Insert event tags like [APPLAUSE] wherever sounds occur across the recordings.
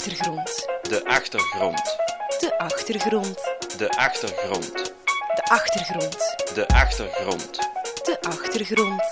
achtergrond. De achtergrond. De achtergrond. De achtergrond. De achtergrond. De achtergrond. De achtergrond.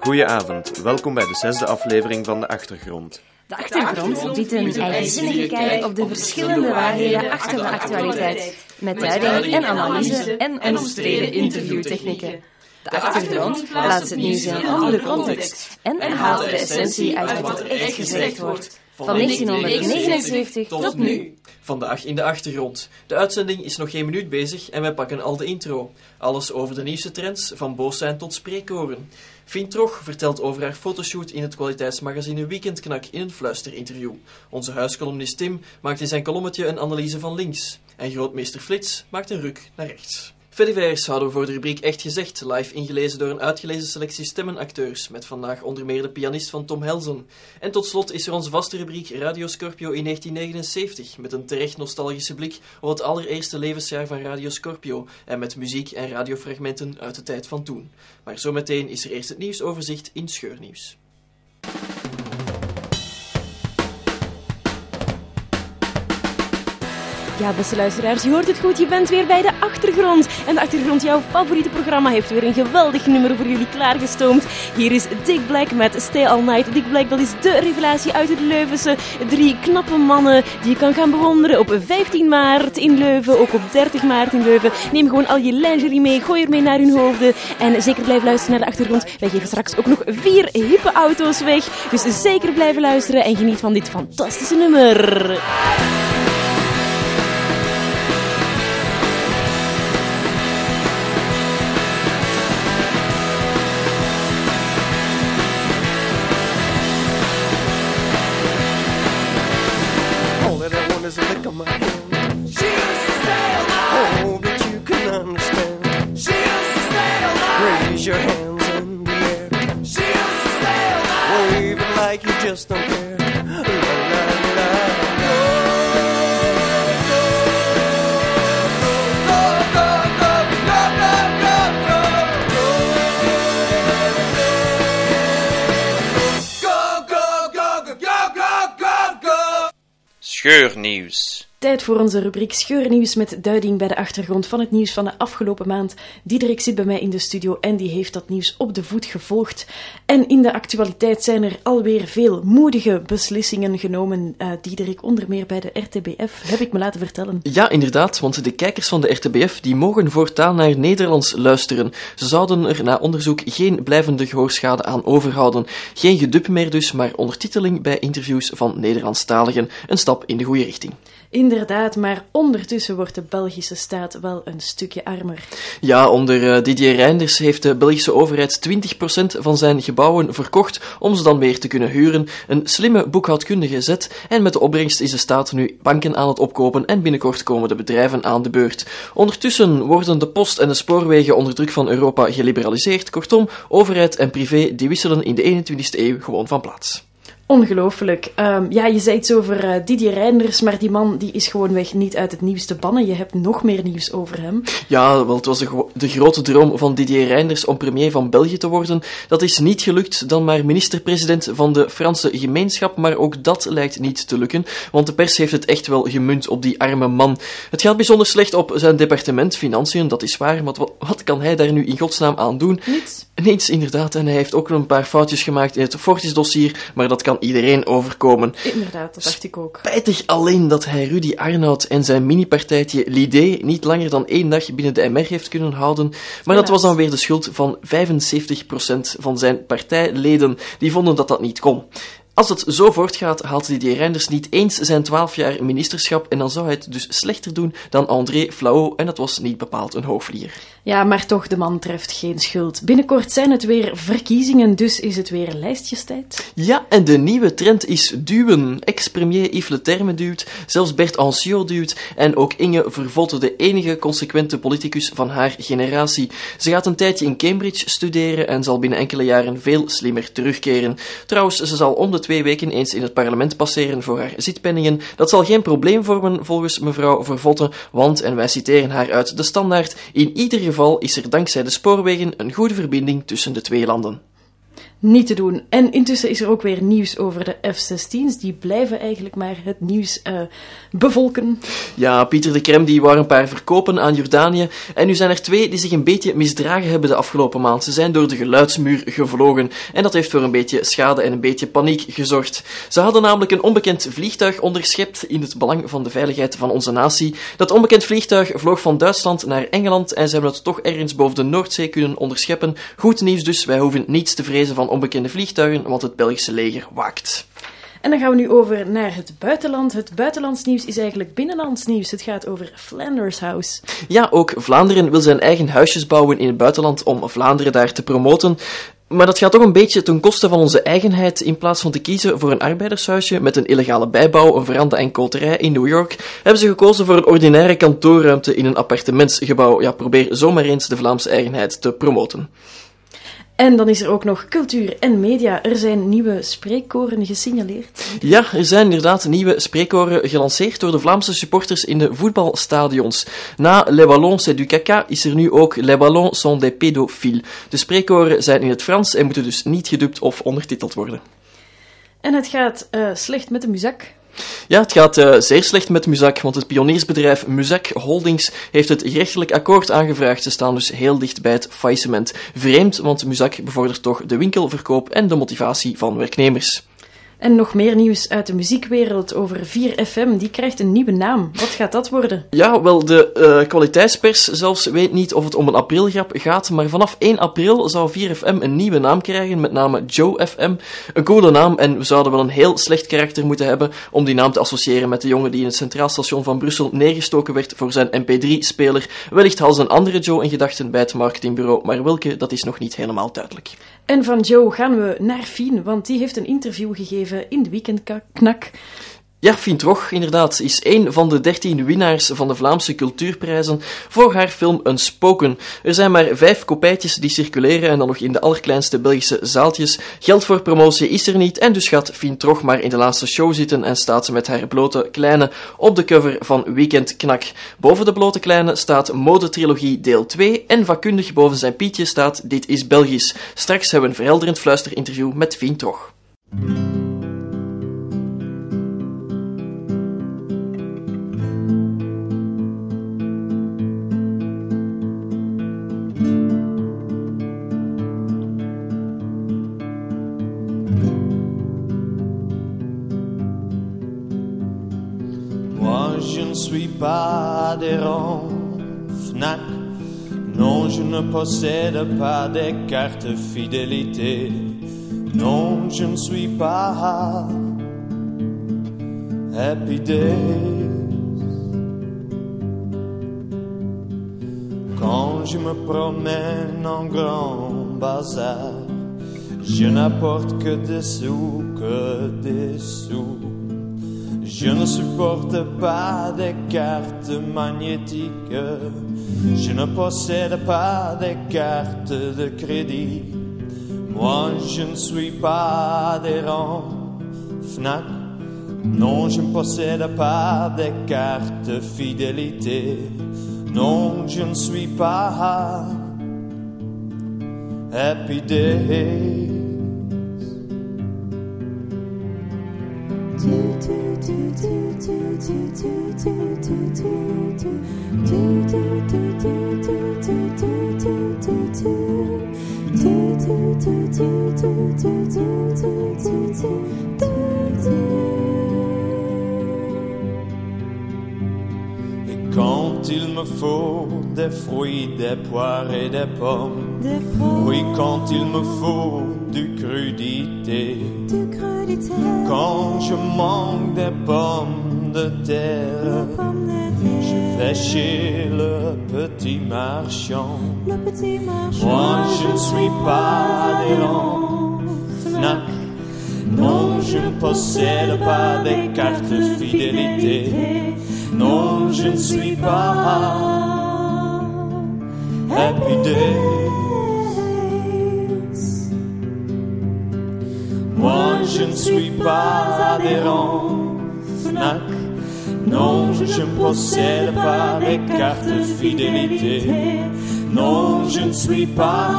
Goedenavond, welkom bij de zesde aflevering van De Achtergrond. De achtergrond biedt een eigenzinnige kijk op de verschillende waarheden achter de actualiteit, met duiding en analyse en omstreden interviewtechnieken. De achtergrond plaatst het nieuws in een andere context en haalt de essentie uit wat er echt gezegd wordt. Van 1979 tot nu. Vandaag in de achtergrond. De uitzending is nog geen minuut bezig en wij pakken al de intro. Alles over de nieuwste trends, van boos zijn tot spreekkoren. Fien Trog vertelt over haar fotoshoot in het kwaliteitsmagazine Weekendknak in een fluisterinterview. Onze huiscolumnist Tim maakt in zijn kolommetje een analyse van links. En grootmeester Flits maakt een ruk naar rechts. Fediverse houden we voor de rubriek Echt Gezegd, live ingelezen door een uitgelezen selectie stemmenacteurs, met vandaag onder meer de pianist van Tom Helzen. En tot slot is er onze vaste rubriek Radio Scorpio in 1979, met een terecht nostalgische blik op het allereerste levensjaar van Radio Scorpio, en met muziek en radiofragmenten uit de tijd van toen. Maar zometeen is er eerst het nieuwsoverzicht in Scheurnieuws. Ja, beste luisteraars, je hoort het goed. Je bent weer bij de achtergrond. En de achtergrond, jouw favoriete programma, heeft weer een geweldig nummer voor jullie klaargestoomd. Hier is Dick Black met Stay All Night. Dick Black, dat is de revelatie uit het Leuvense. Drie knappe mannen die je kan gaan bewonderen op 15 maart in Leuven, ook op 30 maart in Leuven. Neem gewoon al je lingerie mee, gooi er mee naar hun hoofden. En zeker blijf luisteren naar de achtergrond. Wij geven straks ook nog vier hippe auto's weg. Dus zeker blijven luisteren en geniet van dit fantastische nummer. just don't care. Scheurnieuws. Tijd voor onze rubriek Scheurnieuws met duiding bij de achtergrond van het nieuws van de afgelopen maand. Diederik zit bij mij in de studio en die heeft dat nieuws op de voet gevolgd. En in de actualiteit zijn er alweer veel moedige beslissingen genomen. Eh Diederik, onder meer bij de RTBF, heb ik me laten vertellen. Ja, inderdaad, want de kijkers van de RTBF die mogen voortaan naar Nederlands luisteren. Ze zouden er na onderzoek geen blijvende gehoorschade aan overhouden. Geen gedub meer dus, maar ondertiteling bij interviews van Nederlandstaligen. Een stap in de goede richting. Inderdaad, maar ondertussen wordt de Belgische staat wel een stukje armer. Ja, onder eh, Didier Reinders heeft de Belgische overheid 20% van zijn gebouwen verkocht om ze dan weer te kunnen huren. Een slimme boekhoudkundige zet en met de opbrengst is de staat nu banken aan het opkopen en binnenkort komen de bedrijven aan de beurt. Ondertussen worden de post en de spoorwegen onder druk van Europa geliberaliseerd. Kortom, overheid en privé die wisselen in de 21ste eeuw gewoon van plaats. Ongelooflijk. Ehm, ja, je zei iets over eh, Didier Reinders, maar die man die is gewoonweg niet uit het nieuws te bannen. Je hebt nog meer nieuws over hem. Ja, wel, het was de, de grote droom van Didier Reinders om premier van België te worden. Dat is niet gelukt, dan maar minister-president van de Franse gemeenschap, maar ook dat lijkt niet te lukken, want de pers heeft het echt wel gemunt op die arme man. Het gaat bijzonder slecht op zijn departement Financiën, dat is waar, maar wat, wat kan hij daar nu in godsnaam aan doen? Niets. Niets, inderdaad, en hij heeft ook een paar foutjes gemaakt in het Fortis-dossier, maar dat kan iedereen overkomen. Inderdaad, dat dacht ik ook. Spijtig alleen dat hij Rudy Arnoud en zijn mini-partijtje L'Idée niet langer dan één dag binnen de MR heeft kunnen houden. Maar dat was dan weer de schuld van 75% van zijn partijleden. Die vonden dat dat niet kon. Als het zo voortgaat, haalt Didier Reinders niet eens zijn 12 jaar ministerschap en dan zou hij het dus slechter doen dan André Flau en dat was niet bepaald een hoofdvlieger. Ja, maar toch, de man treft geen schuld. Binnenkort zijn het weer verkiezingen, dus is het weer lijstjestijd. Ja, en de nieuwe trend is duwen. Ex-premier Yves Le Terme duwt, zelfs Bert Anciot duwt en ook Inge Vervotte, de enige consequente politicus van haar generatie. Ze gaat een tijdje in Cambridge studeren en zal binnen enkele jaren veel slimmer terugkeren. Trouwens, ze zal om de twee weken eens in het parlement passeren voor haar zitpenningen. Dat zal geen probleem vormen volgens mevrouw Vervotte, want, en wij citeren haar uit de standaard, in ieder is er dankzij de spoorwegen een goede verbinding tussen de twee landen. Niet te doen. En intussen is er ook weer nieuws over de F-16's. Die blijven eigenlijk maar het nieuws eh, bevolken. Ja, Pieter de Krem die wou een paar verkopen aan Jordanië. En nu zijn er twee die zich een beetje misdragen hebben de afgelopen maand. Ze zijn door de geluidsmuur gevlogen. En dat heeft voor een beetje schade en een beetje paniek gezorgd. Ze hadden namelijk een onbekend vliegtuig onderschept in het belang van de veiligheid van onze natie. Dat onbekend vliegtuig vloog van Duitsland naar Engeland en ze hebben het toch ergens boven de Noordzee kunnen onderscheppen. Goed nieuws dus, wij hoeven niets te vrezen van onbekende vliegtuigen, want het Belgische leger waakt. En dan gaan we nu over naar het buitenland. Het buitenlands nieuws is eigenlijk binnenlands nieuws. Het gaat over Flanders House. Ja, ook Vlaanderen wil zijn eigen huisjes bouwen in het buitenland om Vlaanderen daar te promoten. Maar dat gaat toch een beetje ten koste van onze eigenheid. In plaats van te kiezen voor een arbeidershuisje met een illegale bijbouw, een veranda en koterij in New York, hebben ze gekozen voor een ordinaire kantoorruimte in een appartementsgebouw. Ja, probeer zomaar eens de Vlaamse eigenheid te promoten. En dan is er ook nog cultuur en media. Er zijn nieuwe spreekkoren gesignaleerd. Ja, er zijn inderdaad nieuwe spreekkoren gelanceerd door de Vlaamse supporters in de voetbalstadions. Na Les Ballons c'est du caca is er nu ook Les Ballons sont des pédophiles. De spreekkoren zijn in het Frans en moeten dus niet gedubt of ondertiteld worden. En het gaat eh, slecht met de muzak. Ja, het gaat uh, zeer slecht met Muzak, want het pioniersbedrijf Muzak Holdings heeft het gerechtelijk akkoord aangevraagd. Ze staan dus heel dicht bij het faillissement. Vreemd, want Muzak bevordert toch de winkelverkoop en de motivatie van werknemers. En nog meer nieuws uit de muziekwereld over 4FM. Die krijgt een nieuwe naam. Wat gaat dat worden? Ja, wel, de uh, kwaliteitspers zelfs weet niet of het om een aprilgrap gaat, maar vanaf 1 april zou 4FM een nieuwe naam krijgen, met name Joe FM. Een coole naam en we zouden wel een heel slecht karakter moeten hebben om die naam te associëren met de jongen die in het Centraal Station van Brussel neergestoken werd voor zijn MP3-speler. Wellicht had een andere Joe in gedachten bij het marketingbureau, maar welke, dat is nog niet helemaal duidelijk. En van Joe gaan we naar Fien, want die heeft een interview gegeven in de weekendknak. Ja, Fien Trog, inderdaad, is een van de dertien winnaars van de Vlaamse cultuurprijzen voor haar film Een Spoken. Er zijn maar vijf kopijtjes die circuleren en dan nog in de allerkleinste Belgische zaaltjes. Geld voor promotie is er niet en dus gaat Fien Trog maar in de laatste show zitten en staat ze met haar blote kleine op de cover van Weekend Knak. Boven de blote kleine staat Modetrilogie deel 2 en vakkundig boven zijn pietje staat Dit is Belgisch. Straks hebben we een verhelderend fluisterinterview met Fien Trog. Pas adhérent FNAC. Non, je ne possède pas des cartes fidélité. Non, je ne suis pas Happy Days. Quand je me promène en grand bazar, je n'apporte que des sous, que des sous. Je ne supporte pas des cartes magnétiques. Je ne possède pas des cartes de crédit. Moi, je ne suis pas adhérent FNAC. Non, je ne possède pas des cartes fidélité. Non, je ne suis pas Happy Days. Et quand il me faut des fruits, des poires et des pommes, oui, quand il me faut du crudité, quand je manque des pommes de terre, je vais chez le petit marchand. Moi, je ne suis pas adhérent FNAC. Non, je ne possède pas des cartes fidélité. Non, je ne suis pas Happy. Ne suis pas adhérent FNAC. Non, je ne possède pas les cartes fidélité. Non, je ne suis pas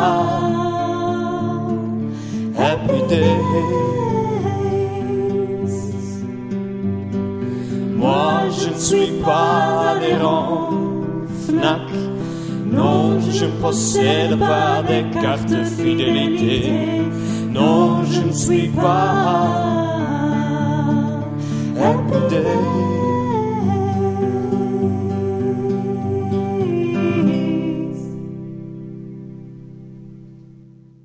happy days. Moi, je ne suis pas adhérent FNAC. Non, je ne possède pas des cartes fidélité. Ne suis pas happy days.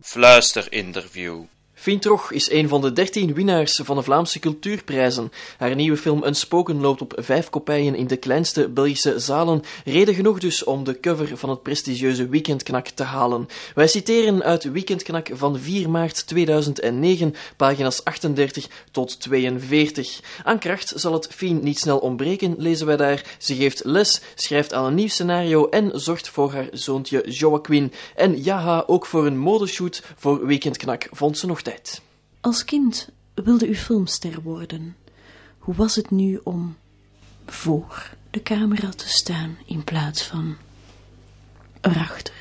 Fluisterinterview. Fintroch is een van de dertien winnaars van de Vlaamse cultuurprijzen. Haar nieuwe film Een Spoken loopt op vijf kopijen in de kleinste Belgische zalen. Reden genoeg dus om de cover van het prestigieuze Weekendknak te halen. Wij citeren uit Weekendknak van 4 maart 2009, pagina's 38 tot 42. Aan kracht zal het Fien niet snel ontbreken, lezen wij daar. Ze geeft les, schrijft aan een nieuw scenario en zorgt voor haar zoontje Joaquin. En jaha, ook voor een modeshoot voor Weekendknak vond ze nog tijd. Als kind wilde u filmster worden. Hoe was het nu om voor de camera te staan in plaats van erachter?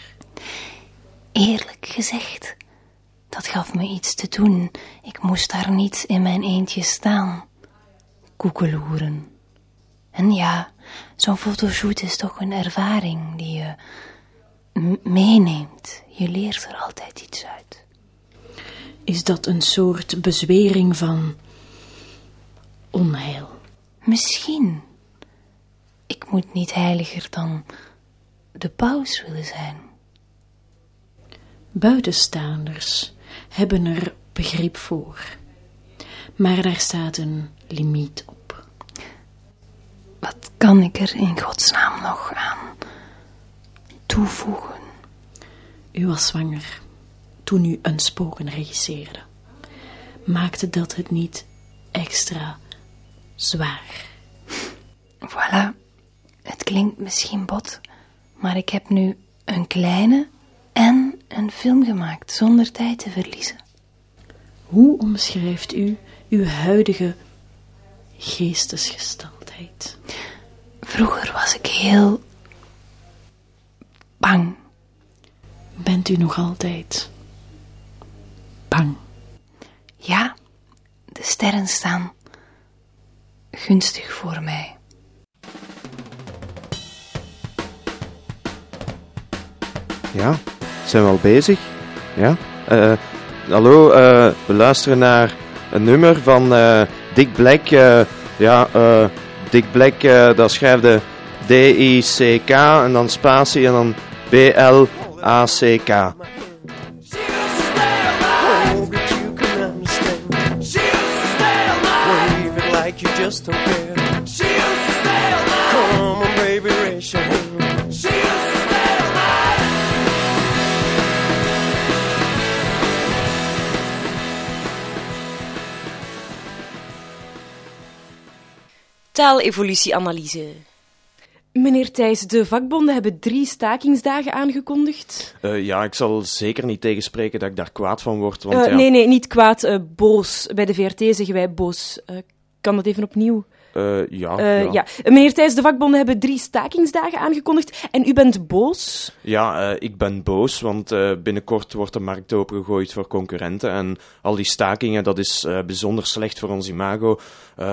Eerlijk gezegd, dat gaf me iets te doen. Ik moest daar niet in mijn eentje staan. Koekeloeren. En ja, zo'n fotoshoot is toch een ervaring die je meeneemt. Je leert er altijd iets uit. Is dat een soort bezwering van onheil? Misschien. Ik moet niet heiliger dan de paus willen zijn. Buitenstaanders hebben er begrip voor. Maar daar staat een limiet op. Wat kan ik er in godsnaam nog aan toevoegen? U was zwanger toen u een spoken regisseerde. Maakte dat het niet extra zwaar? Voilà. Het klinkt misschien bot, maar ik heb nu een kleine en een film gemaakt zonder tijd te verliezen. Hoe omschrijft u uw huidige geestesgesteldheid? Vroeger was ik heel bang. Bent u nog altijd bang? Ja, de sterren staan gunstig voor mij. Ja, zijn we al bezig? Ja. Eh, hallo, eh, we luisteren naar een nummer van eh, Dick Black. ja, Dick Black, dat schrijft de D-I-C-K en dan spatie en dan B-L-A-C-K. Just don't care. She used to stay all night. Come on, baby, raise your hand. She used to stay all night. Taalevolutieanalyse. Meneer Thijs, de vakbonden hebben drie stakingsdagen aangekondigd. Eh, ja, ik zal zeker niet tegenspreken dat ik daar kwaad van word. Want Eh, ja, Nee, nee, niet kwaad, eh, boos. Bij de VRT zeggen wij boos. Kan dat even opnieuw? eh, ja, Eh, ja. ja. Meneer Thijs, de vakbonden hebben drie stakingsdagen aangekondigd en u bent boos. Ja, eh, ik ben boos, want binnenkort wordt de markt opengegooid voor concurrenten. En al die stakingen, dat is bijzonder slecht voor ons imago.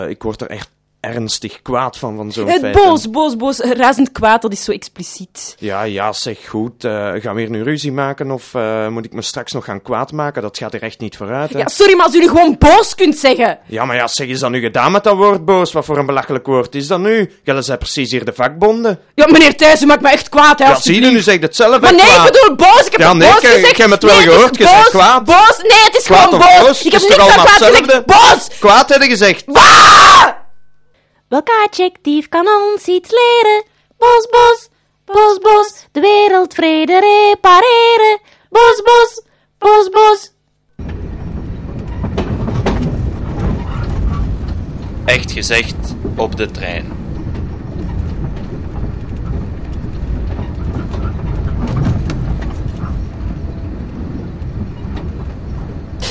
Ik word er echt ernstig kwaad van, van zo'n Eh, feit. boos, boos, boos. Razend kwaad, dat is zo expliciet. Ja, ja, zeg goed. Eh, gaan we hier nu ruzie maken of eh, moet ik me straks nog gaan kwaad maken? Dat gaat er echt niet vooruit. Hè? Ja, sorry, maar als nu gewoon boos kunt zeggen. Ja, maar ja, zeg, is dat nu gedaan met dat woord boos? Wat voor een belachelijk woord is dat nu? Jullie zijn precies hier de vakbonden. Ja, meneer Thijs, u maakt me echt kwaad, hè, Ja, zie je, nu zeg je het zelf Maar nee, kwaad. ik bedoel boos. Ik heb Ja, nee, boos ik- ik gezegd? heb het wel Nee, gehoord, je zegt kwaad. Boos, nee, het is Kwaad gewoon boos. boos? Ik heb niks aan kwaad gezegd. Boos! Kwaad heb je gezegd. Welk adjectief kan ons iets leren? Bos, bos, bos, bos, de wereldvrede repareren. Bos, bos, bos, bos. Echt gezegd op de trein.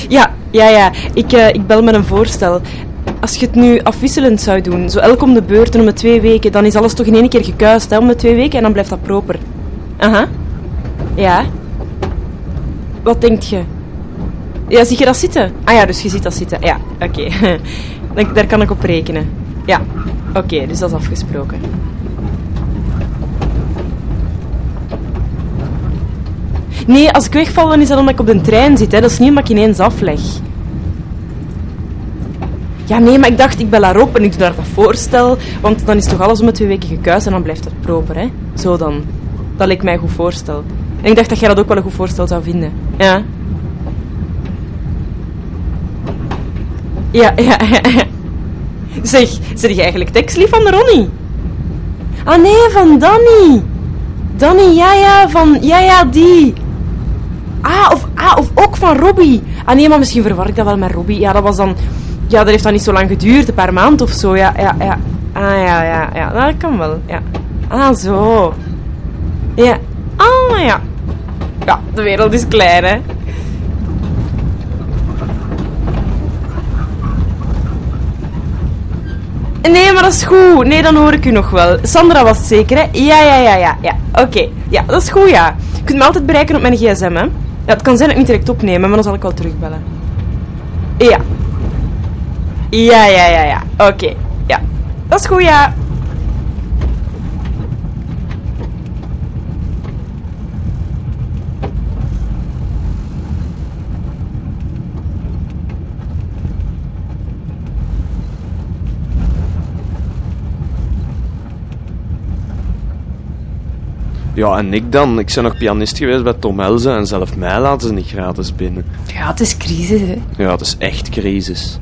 Ja, ja, ja. Ik, eh, ik bel met een voorstel. Als je het nu afwisselend zou doen, zo elk om de beurt en om de twee weken, dan is alles toch in één keer gekuist, hè, om de twee weken, en dan blijft dat proper. Aha. Ja. Wat denkt je? Ja, zie je dat zitten? Ah ja, dus je ziet dat zitten. Ja, oké. [LAUGHS] Daar kan ik op rekenen. Ja, oké, dus dat is afgesproken. Nee, als ik wegval, dan is dat omdat ik op de trein zit. Hè. Dat is niet omdat ik ineens afleg. Ja, nee, maar ik dacht, ik bel haar op en ik doe haar dat voorstel. Want dan is toch alles om de twee weken gekuist en dan blijft het proper, hè? Zo dan. Dat leek mij een goed voorstel. En ik dacht dat jij dat ook wel een goed voorstel zou vinden. Ja. Ja, ja. Zeg, zeg je eigenlijk tekstlief van de Ronnie? Ah nee, van Danny. Danny, ja, ja, van... Ja, ja, die. Ah, of, ah, of ook van Robbie. Ah nee, maar misschien verwar ik dat wel met Robbie. Ja, dat was dan... Ja, dat heeft dan niet zo lang geduurd, een paar maanden of zo. Ja, ja, ja. Ah, ja, ja, ja. Dat kan wel, ja. Ah, zo. Ja. Ah, ja. Ja, de wereld is klein, hè. Nee, maar dat is goed. Nee, dan hoor ik u nog wel. Sandra was het zeker, hè? Ja, ja, ja, ja. ja. Oké. Ja, dat is goed, ja. Je kunt me altijd bereiken op mijn gsm, hè. Ja, het kan zijn dat ik niet direct opneem, maar dan zal ik wel terugbellen. Ja. Ja, ja, ja, ja. Oké. Ja. Dat is goed, ja. Ja, en ik dan? Ik ben nog pianist geweest bij Tom Elze en zelf mij laten ze niet gratis binnen. Ja, het is crisis, hè. Ja, het is echt crisis.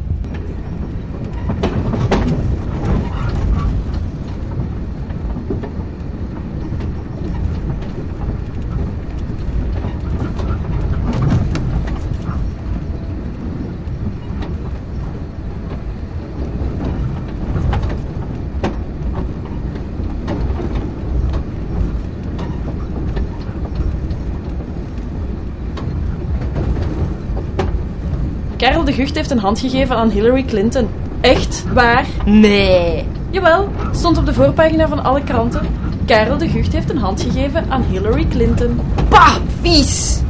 Karel de Gucht heeft een hand gegeven aan Hillary Clinton. Echt? Waar? Nee. Jawel, stond op de voorpagina van alle kranten. Karel de Gucht heeft een hand gegeven aan Hillary Clinton. Bah, vies.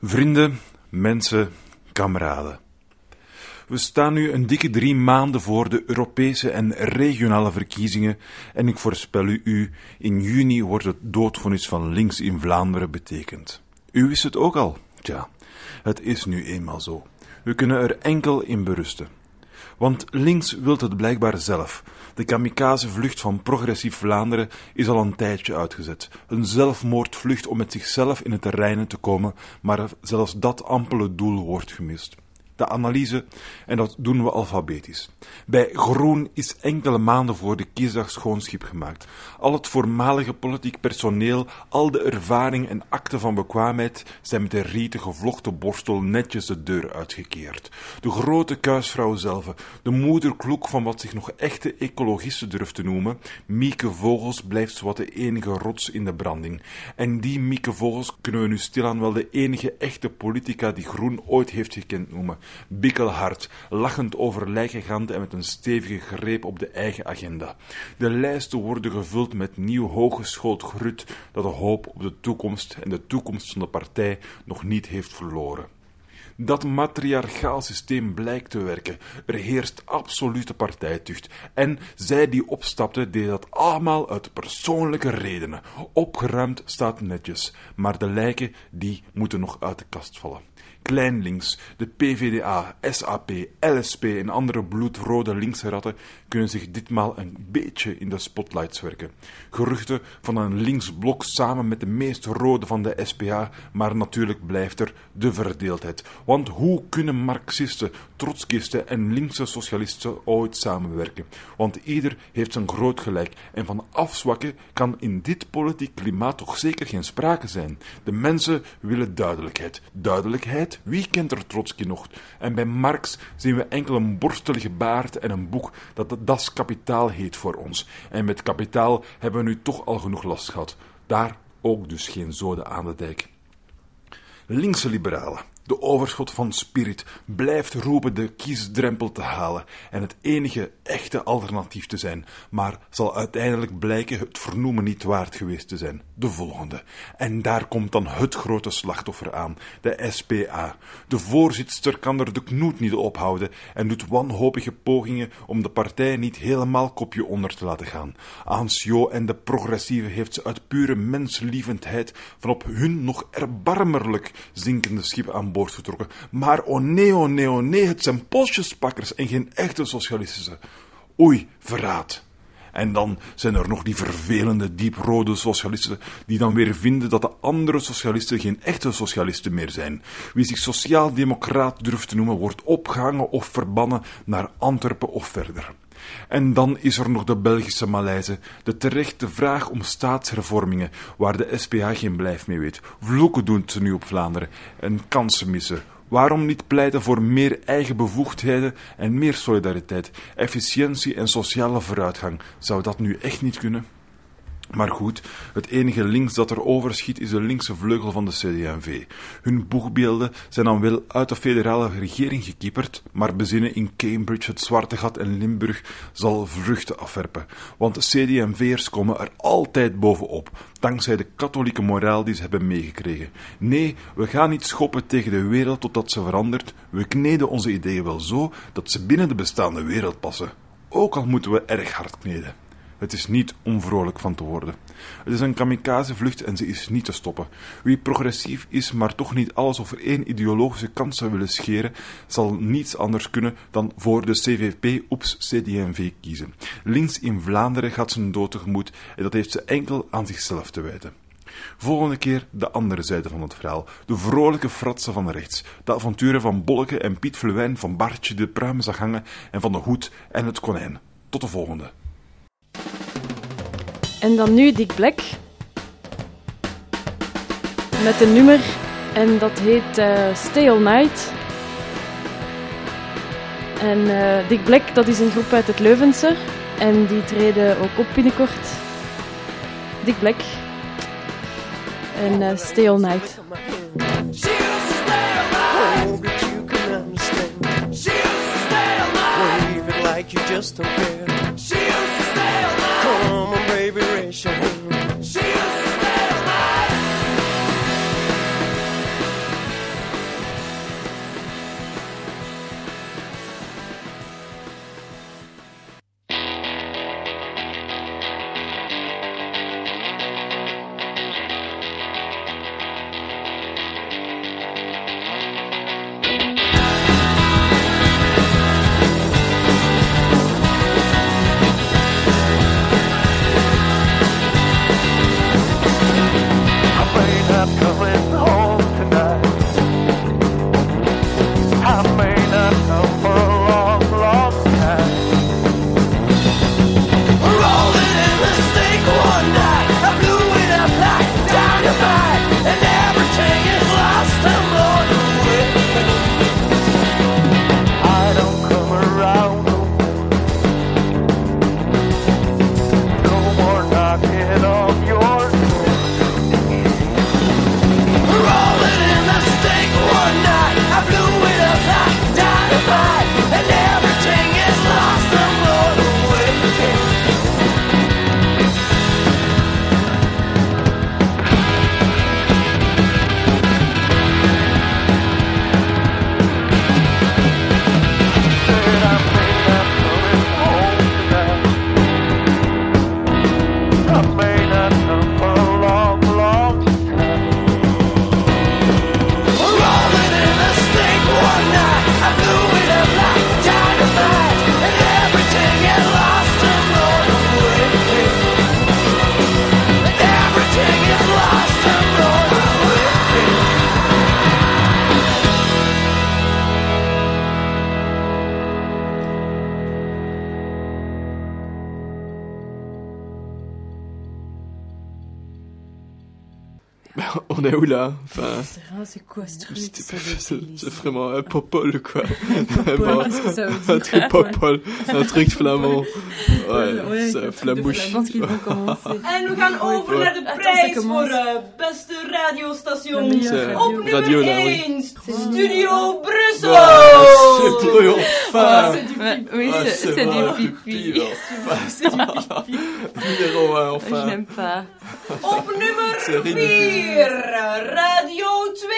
Vrienden, mensen, kameraden. We staan nu een dikke drie maanden voor de Europese en regionale verkiezingen en ik voorspel u, u in juni wordt het doodvonnis van links in Vlaanderen betekend. U wist het ook al? Tja, het is nu eenmaal zo. We kunnen er enkel in berusten. Want links wilt het blijkbaar zelf. De kamikaze-vlucht van progressief Vlaanderen is al een tijdje uitgezet. Een zelfmoordvlucht om met zichzelf in het terrein te komen, maar zelfs dat ampele doel wordt gemist de analyse en dat doen we alfabetisch. Bij Groen is enkele maanden voor de kiesdag schoon schip gemaakt. Al het voormalige politiek personeel, al de ervaring en akten van bekwaamheid zijn met de rieten gevlochten borstel netjes de deur uitgekeerd. De grote kuisvrouw zelf, de moederkloek van wat zich nog echte ecologisten durft te noemen, Mieke Vogels blijft zowat de enige rots in de branding. En die Mieke Vogels kunnen we nu stilaan wel de enige echte politica die Groen ooit heeft gekend noemen bikkelhard, lachend over lijkenganten en met een stevige greep op de eigen agenda. De lijsten worden gevuld met nieuw hooggeschoold grut dat de hoop op de toekomst en de toekomst van de partij nog niet heeft verloren. Dat matriarchaal systeem blijkt te werken. Er heerst absolute partijtucht. En zij die opstapten, deden dat allemaal uit persoonlijke redenen. Opgeruimd staat netjes, maar de lijken die moeten nog uit de kast vallen. Kleinlinks, de PVDA, SAP, LSP en andere bloedrode linkse ratten kunnen zich ditmaal een beetje in de spotlights werken. Geruchten van een linksblok samen met de meest rode van de SPA, maar natuurlijk blijft er de verdeeldheid. Want hoe kunnen marxisten, trotskisten en linkse socialisten ooit samenwerken? Want ieder heeft zijn groot gelijk en van afzwakken kan in dit politiek klimaat toch zeker geen sprake zijn. De mensen willen duidelijkheid. Duidelijkheid? Wie kent er Trotsky nog? En bij Marx zien we enkel een borstelige baard en een boek dat Das Kapitaal heet voor ons. En met kapitaal hebben we nu toch al genoeg last gehad. Daar ook dus geen zoden aan de dijk. Linkse liberalen de overschot van spirit blijft roepen de kiesdrempel te halen en het enige echte alternatief te zijn, maar zal uiteindelijk blijken het vernoemen niet waard geweest te zijn. De volgende. En daar komt dan het grote slachtoffer aan, de SPA. De voorzitter kan er de knoet niet ophouden en doet wanhopige pogingen om de partij niet helemaal kopje onder te laten gaan. Ansjo en de progressieve heeft ze uit pure menslievendheid van op hun nog erbarmerlijk zinkende schip aan boord getrokken. Maar oh nee, oh nee, oh nee, het zijn postjespakkers en geen echte socialistische. Oei, verraad. En dan zijn er nog die vervelende, dieprode socialisten, die dan weer vinden dat de andere socialisten geen echte socialisten meer zijn. Wie zich sociaal-democraat durft te noemen, wordt opgehangen of verbannen naar Antwerpen of verder. En dan is er nog de Belgische Maleise, de terechte vraag om staatshervormingen, waar de SPA geen blijf mee weet. Vloeken doen ze nu op Vlaanderen en kansen missen. Waarom niet pleiten voor meer eigen bevoegdheden en meer solidariteit, efficiëntie en sociale vooruitgang? Zou dat nu echt niet kunnen? Maar goed, het enige links dat er overschiet is de linkse vleugel van de CD&V. Hun boegbeelden zijn dan wel uit de federale regering gekieperd, maar bezinnen in Cambridge, het Zwarte Gat en Limburg zal vruchten afwerpen. Want CD&V'ers komen er altijd bovenop, dankzij de katholieke moraal die ze hebben meegekregen. Nee, we gaan niet schoppen tegen de wereld totdat ze verandert, we kneden onze ideeën wel zo dat ze binnen de bestaande wereld passen. Ook al moeten we erg hard kneden. Het is niet om vrolijk van te worden. Het is een kamikaze-vlucht en ze is niet te stoppen. Wie progressief is, maar toch niet alles over één ideologische kant zou willen scheren, zal niets anders kunnen dan voor de CVP oeps CD&V kiezen. Links in Vlaanderen gaat zijn dood tegemoet en dat heeft ze enkel aan zichzelf te wijten. Volgende keer de andere zijde van het verhaal. De vrolijke fratsen van rechts. De avonturen van Bolleke en Piet Fluwijn, van Bartje de pruimen zag hangen en van de hoed en het konijn. Tot de volgende. En dan nu Dick Black. Met een nummer en dat heet uh, Stay Night. En uh, Dick Black, dat is een groep uit het Leuvense. En die treden ook op binnenkort. Dick Black. En uh, Stay All Night. Just baby, raise your hand. She used ben oula, enfin. Enfin, C'est quoi ce truc c'est ça, c'est- des c'est vraiment un popol, quoi. [LAUGHS] Popol, qu'est-ce que ça veut dire [LAUGHS] Un truc popol, un truc flamand. Ouais, Ouais, c'est un de flamouche. Flamands qui vont commencer. En we gaan over Ouais. naar de Attends, ça prijs commence. voor uh, beste radiostation. La meilleure C'est Op nummer radio là, oui. 1, Studio Brussel. Ah, c'est brûlant, Ah, enfin. c'est du Ouais, oui, Ah, c'est c'est c'est vraiment du du pipi. pipi, [LAUGHS] enfin. Numéro 1, Je enfin. n'aime pas. Op nummer C'est ridicule. 4, Radio 2.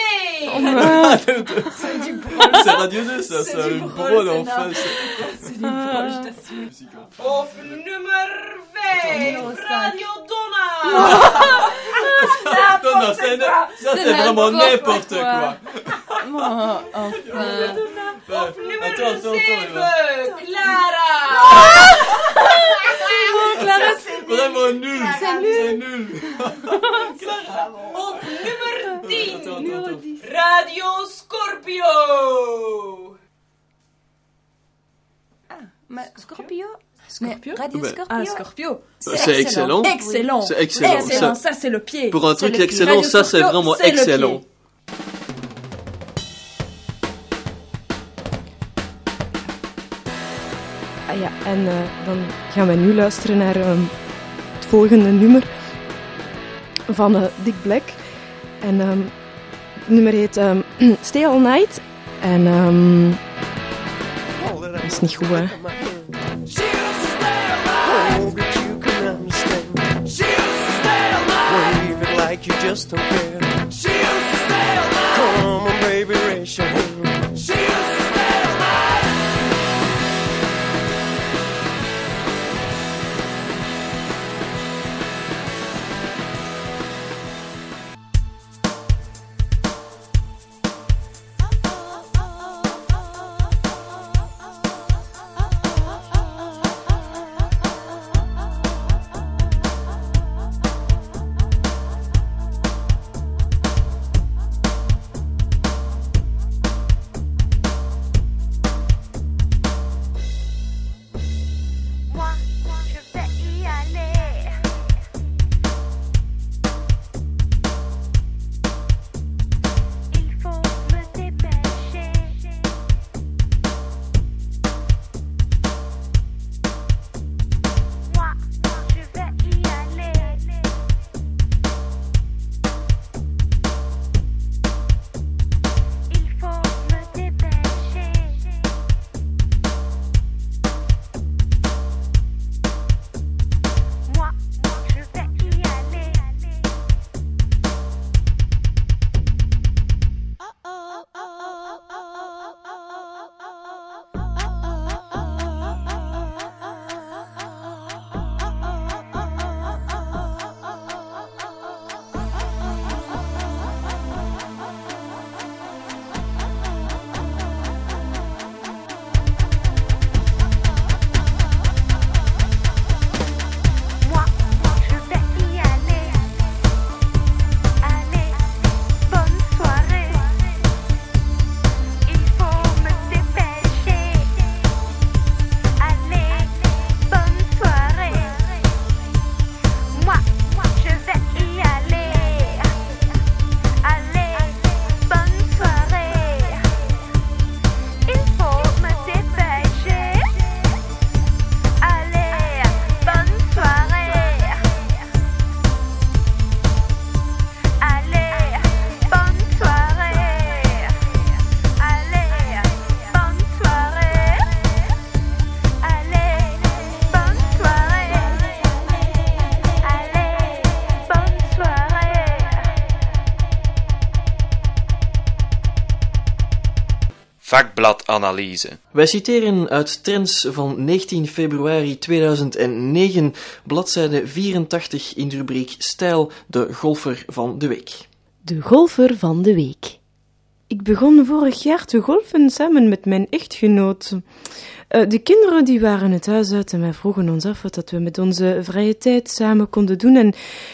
C'est Radio 2, ça, C'est c'est du une brol, brôle, c'est enfin. naze. c'est- C'est du brol, je t'assure. Op nummer 5, Radio Donna. [LAUGHS] Non, non, c'est ça, c'est vraiment n'importe quoi. Oh, enfin. Enfin, Op nummer Attends, attends, 7, attends. Clara. Clara, Vraiment nul. C'est nul. C'est nul. Op nummer 10, Radio Scorpio. Maar Scorpio? Scorpio? Radio Scorpio? Ah, Scorpio. C'est excellent. Excellent. C'est excellent. Excellent, Ça- ça c'est le pied. Pour un truc excellent, ça c'est vraiment excellent. Ah ja, en eh, dan gaan we nu luisteren naar ehm, het volgende nummer van eh, Dick Black. En ehm, het nummer heet ehm, [CLEARS THROAT] Stay All Night. En ehm, dat is niet goed, hè. Like you just don't care. She used to stay night. Come on, baby, raise your hand. She used Vakbladanalyse. Wij citeren uit Trends van 19 februari 2009, bladzijde 84 in de rubriek Stijl, de golfer van de week. De golfer van de week. Ik begon vorig jaar te golfen samen met mijn echtgenoot. Eh, de kinderen die waren het huis uit en wij vroegen ons af wat we met onze vrije tijd samen konden doen. En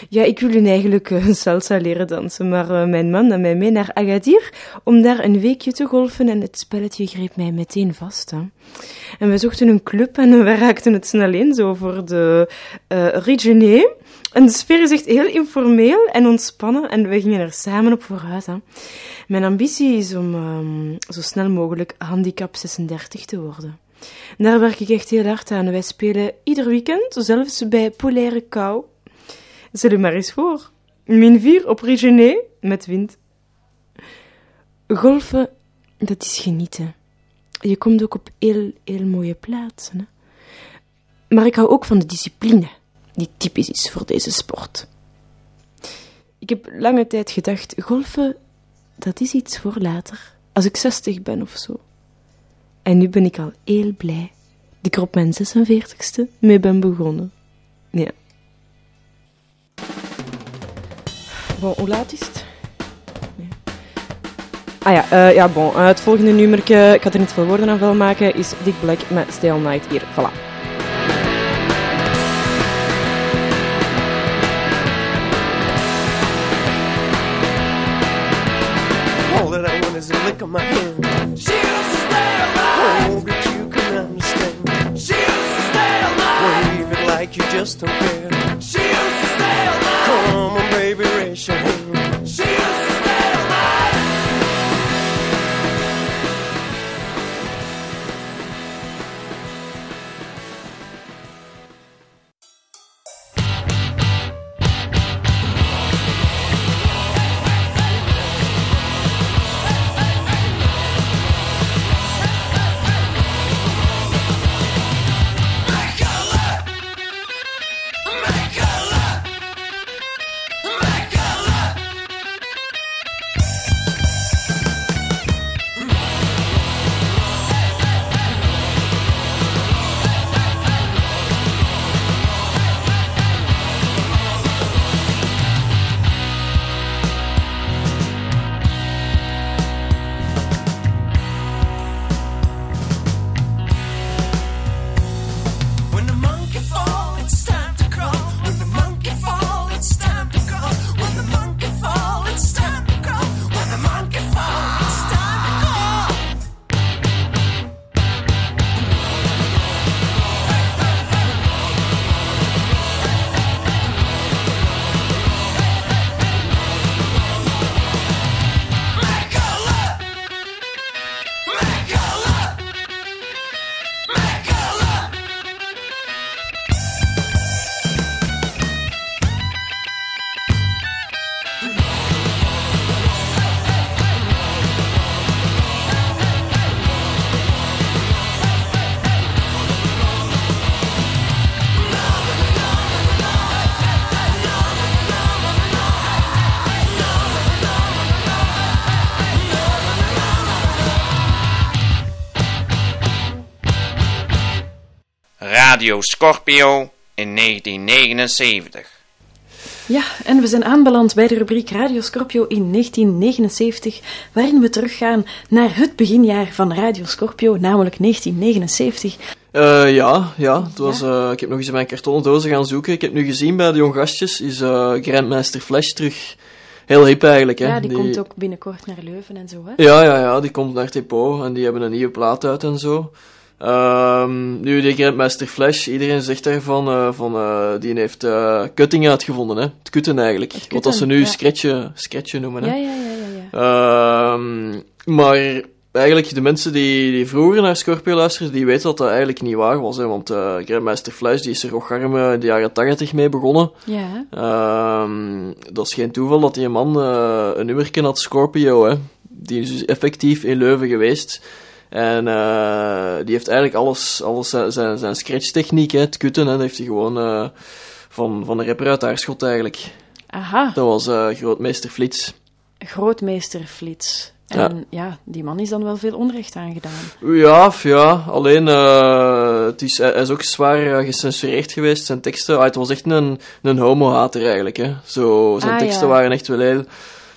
ja, ik wilde eigenlijk eh, [LAUGHS] salsa leren dansen, maar eh, mijn man nam mij mee naar Agadir om daar een weekje te golfen en het spelletje greep mij meteen vast. En we zochten een club en [LAUGHS] we raakten het snel eens over de uh. En de sfeer is echt heel informeel en ontspannen en we gingen er samen op vooruit. Hè. Mijn ambitie is om ehm, zo snel mogelijk handicap 36 te worden. En daar werk ik echt heel hard aan. Wij spelen ieder weekend, zelfs bij Polaire Kou. Stel u maar eens voor. Min 4 op Rigenet met wind. Golfen, dat is genieten. Je komt ook op heel, heel mooie plaatsen. Hè. Maar ik hou ook van de discipline die typisch is voor deze sport. Ik heb lange tijd gedacht, golfen, dat is iets voor later, als ik 60 ben of zo. En nu ben ik al heel blij dat ik er op mijn 46ste mee ben begonnen. Ja. Bon, hoe laat is het? Nee. Ah ja, eh, ja bon. eh, het volgende nummerke, ik had er niet veel woorden aan vuil maken, is Dick Black met Stay All Night hier. Voilà. I want is a lick of my hand. She used to stay alive. Oh, but you can understand. She used to stay alive. Wave it like you just don't care. She used to stay alive. Come on, baby, raise your hand. Radio Scorpio in 1979. Ja, en we zijn aanbeland bij de rubriek Radio Scorpio in 1979, waarin we teruggaan naar het beginjaar van Radio Scorpio, namelijk 1979. Eh, ja, ja, het was, eh, ik heb nog eens in mijn kartonnen dozen gaan zoeken. Ik heb nu gezien bij de Jong Gastjes is eh Grandmaster Flash terug. Heel hip eigenlijk, hè. Ja, die, komt ook binnenkort naar Leuven en zo, hè? Ja, ja, ja, die komt naar Tepo en die hebben een nieuwe plaat uit en zo. Ehm, nu, die Grandmaster Flash, iedereen zegt daarvan, eh, van, eh, die heeft eh cutting uitgevonden, hè. Het kutten eigenlijk. Wat dat ze nu ja. scratchen, scratchen noemen, hè. Ja, ja, ja, ja. ja. Ehm, maar eigenlijk, de mensen die, die vroeger naar Scorpio luisterden, die weten dat dat eigenlijk niet waar was. Hè, want Grandmaster Flash die is er Rocharm in de jaren 80 mee begonnen. Ja? Ehm, dat is geen toeval dat die man een nummerken had, Scorpio. Hè. Die is dus effectief in Leuven geweest. En eh, die heeft eigenlijk alles, alles zijn, zijn, scratch-techniek, hè, het kutten, hè, dat heeft hij gewoon eh, van, van de rapper uit Aarschot eigenlijk. Aha, Dat was eh, grootmeester Flits. grootmeester Flits. En ja. die man is dan wel veel onrecht aangedaan. Ja, ja, alleen uh, het is, hij is ook zwaar gecensureerd geweest, zijn teksten. Ah, het was echt een, een homo-hater eigenlijk. Hè. Zo, zijn Ah, teksten ja. waren echt wel heel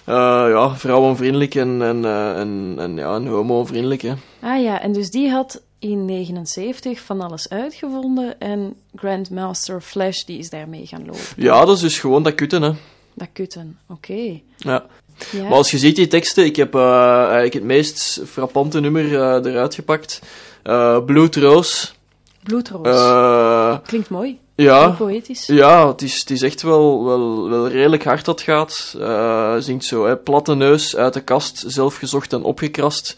ja, vrouwenvriendelijk en, en, eh, en, en ja, en homo-vriendelijk. Hè. Ah ja, en dus die had in 79 van alles uitgevonden en Grandmaster Flash die is daarmee gaan lopen. Ja, dat is dus gewoon dat kutten. Hè. Dat kutten, oké. Ja. Ja. Maar als je ziet die teksten, ik heb eh, eigenlijk het meest frappante nummer eh, eruit gepakt. Eh Roos. Bloedroos. Eh, Klinkt mooi. Ja, Heel poëtisch. ja het, is, het is echt wel, wel, wel redelijk hard dat gaat. Eh zingt zo, hè, platte neus uit de kast, zelf gezocht en opgekrast.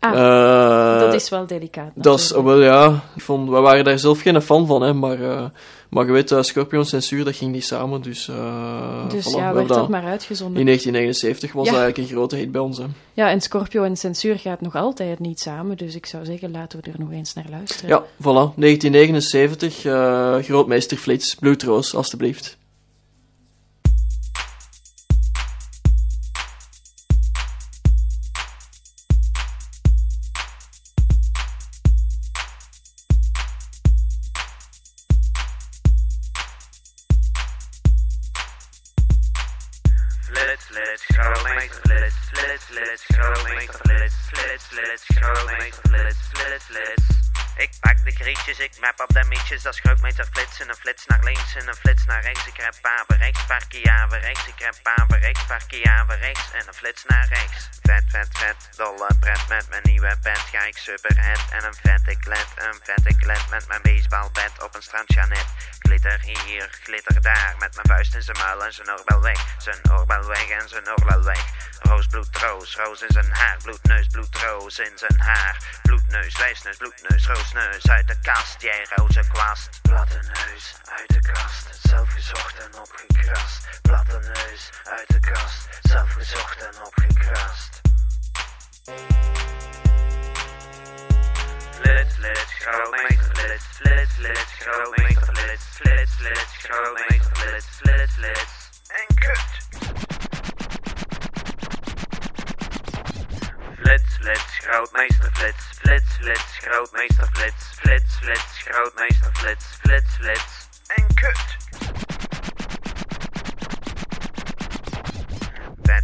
Ah, Eh, dat is wel delicaat. Dat is, wel ja, ik vond, we waren daar zelf geen fan van, hè, maar, eh, maar je weet, uh, Scorpion censuur, dat ging niet samen, dus... eh Dus voilà, ja, we werd dat maar uitgezonden. In 1979 was Ja. dat eigenlijk een grote hit bij ons, hè. Ja, en Scorpio en censuur gaat nog altijd niet samen, dus ik zou zeggen, laten we er nog eens naar luisteren. Ja, voilà, 1979, eh Grootmeester Flits, Bloedroos, alstublieft. Flits, flits, grootmeester flits, flits, flits, grootmeester flits, flits, flits, grootmeester flits, flits, flits. Ik pak de krietjes, ik map op de mietjes als grootmeester flits en een flits naar links en een flits naar rechts. Ik heb paven rechts, parkiaven rechts, ik heb paven rechts, parkiaven rechts en een flits naar rechts. Vet, vet, vet, dolle pret met mijn nieuwe bed ga ik superhead en een vette klet, een vette klet met mijn baseballbed op een strandje net. Glitter hier, glitter daar, met mijn vuist in zijn muil en zijn oorbel weg. Zijn oorbel weg en zijn oorbel weg. Roos, bloed, roos, roos in zijn haar. Bloedneus, bloed, roos in zijn haar. Bloedneus, wijsneus, bloedneus, Uit de kast, jij roze kwast. Platte neus, uit de kast. Zelf gezocht en opgekrast. Platte neus, uit de kast. Zelf gezocht en opgekrast. Flits, grootmeester flits, flits, flits, grootmeester flits, flits, flits, grootmeester flits, flits, flits. En kut. Flits, flits, flits, grootmeester flits, flits, flits, flits. En kut.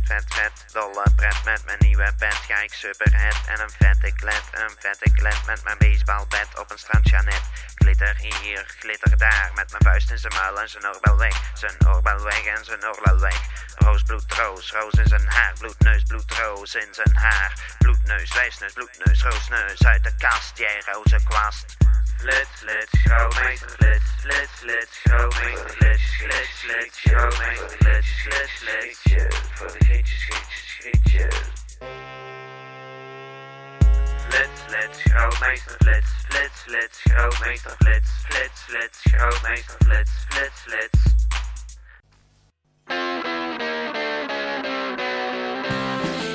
Vet, vet, dolle pret met mijn nieuwe bed ga ik superhead en een vette klet, een vette klet met mijn baseballbed op een strandje net. Glitter hier, glitter daar, met mijn vuist in zijn muil en zijn oorbel weg, zijn oorbel weg en zijn oorbel weg. Roos, bloed, roos, roos in zijn haar, bloedneus, bloed, roos in zijn haar. Bloedneus, wijsneus, bloedneus, roosneus, uit de kast, jij roze kwast. Flits, flits, grootmeester flits, flits, flits, grootmeester flits, flits, flits, grootmeester flits, flits, flits. Schietje, voor de gietjes, gietjes, gietjes. Flits, flits, grootmeester flits, flits, flits, grootmeester flits, flits, flits, grootmeester flits, flits, flits.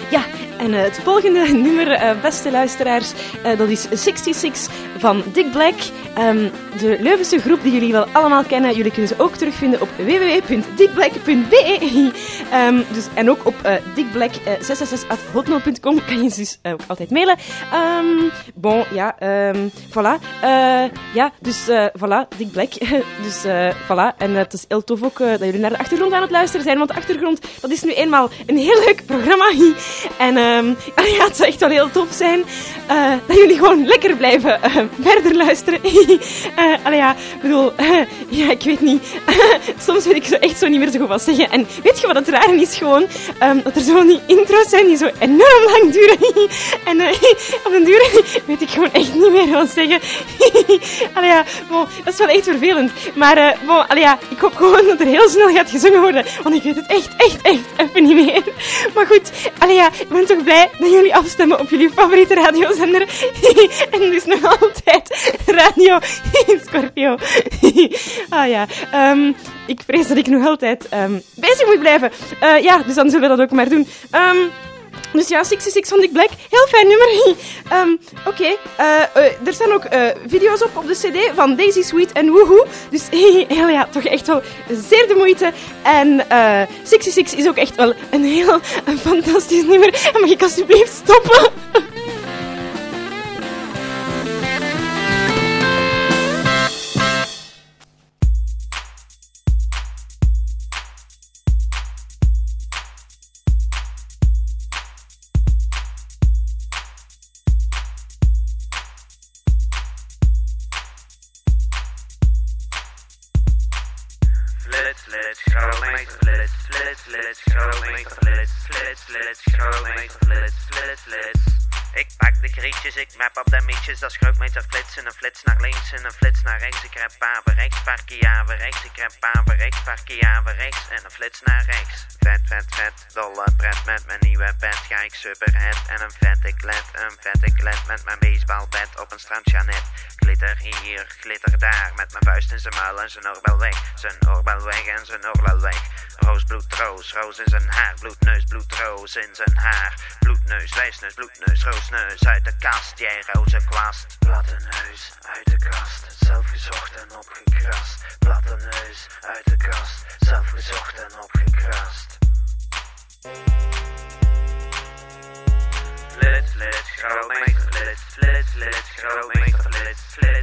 Ja, en eh, het volgende [LAUGHS] nummer, eh, beste luisteraars, eh, dat is 66 van Dick Black. Ehm, de Leuvense groep die jullie wel allemaal kennen. Jullie kunnen ze ook terugvinden op www.dickblack.be. Ehm, dus, en ook op uh, dickblack666.hotmail.com kan je ze dus eh, ook altijd mailen. Ehm, bon, ja, voilà. Eh, ja, dus eh, voilà, Dick Black. [LAUGHS] dus eh, voilà. En het is heel tof ook eh, dat jullie naar de achtergrond aan het luisteren zijn. Want de achtergrond, dat is nu eenmaal een heel leuk programma. [LAUGHS] En [LAUGHS] ja, het zou echt wel heel tof zijn eh, dat jullie gewoon lekker blijven eh, verder luisteren. [LAUGHS] Eh allee, ja, ik bedoel, [LAUGHS] ja, ik weet niet. [LAUGHS] Soms weet ik zo echt zo niet meer zo goed wat zeggen. En weet je wat het rare is gewoon? Ehm, dat er zo die intro's zijn die zo enorm lang duren. en eh, op den duur weet ik gewoon echt niet meer wat zeggen. allee, ja, bon, dat is wel echt vervelend. Maar eh, bon, ja, ik hoop gewoon dat er heel snel gaat gezongen worden. Want ik weet het echt, echt, echt even niet meer. Maar goed, allee, ja, ik ben toch blij dat jullie afstemmen op jullie favoriete radiozender. en dus nog altijd Radio [LAUGHS] Scorpio. [LAUGHS] ah ja, ehm, ik vrees dat ik nog altijd ehm, bezig moet blijven. Eh, ja, dus dan zullen we dat ook maar doen. Ehm, dus ja, 66 van Dick Black. Heel fijn nummer. [LAUGHS] Oké, eh, eh, er staan ook video's op op de cd van Daisy Sweet en Woohoo. Dus heel ja, toch echt wel zeer de moeite. En eh 66 is ook echt wel een heel een fantastisch nummer. Mag ik alsjeblieft stoppen? Ik map op de mietjes, dat is grootmeter flits en een flits naar links en een flits naar rechts. Ik rep paven rechts, parkeaven rechts, ik rep paven rechts, parkeaven rechts en een flits naar rechts. Vet, vet, vet, dolle pret met mijn nieuwe pet, ga ik superhead en een vette klet, een vette klet met mijn baseballbed op een strand Janet. Glitter hier, glitter daar, met mijn vuist in zijn muil en zijn oorbel weg, zijn oorbel weg en zijn oorbel weg. Roos, bloed, roos, roos in zijn haar, bloedneus, bloed, roos in zijn haar. Bloedneus, wijsneus, bloedneus, roosneus, uit de kast, jij roze kwast. Platte neus, uit de kast, zelf gezocht en opgekrast. Platte neus, uit de kast, zelf gezocht en opgekrast. Flits, flits, grootmeester flits, flits, flits, grootmeester flits, flits,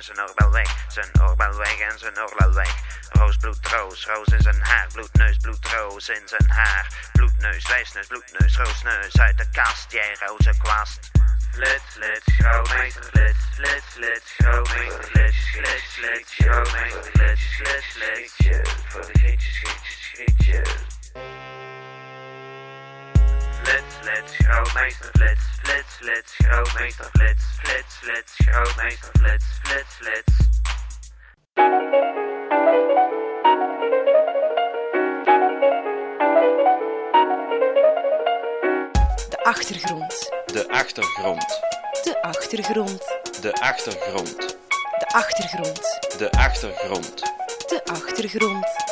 en zijn oorbel weg. Zijn oorbel weg en zijn oorbel weg. Roos, bloed, roos, roos in zijn haar. Bloedneus, bloed, roos in zijn haar. Bloedneus, wijsneus, bloedneus, roosneus uit de kast, jij roze kwast. Flits, flits, grootmeester flits, flits, flits, grootmeester flits, flits, flits, grootmeester flits, flits, flits. Grietjes, voor de grietjes, grietjes, grietjes. Flits, flits, grootmeester flits, flits, flits, grootmeester flits, flits, flits, grootmeester flits, flits, flits. De achtergrond. De achtergrond. De achtergrond. De achtergrond. De achtergrond. De achtergrond. De achtergrond.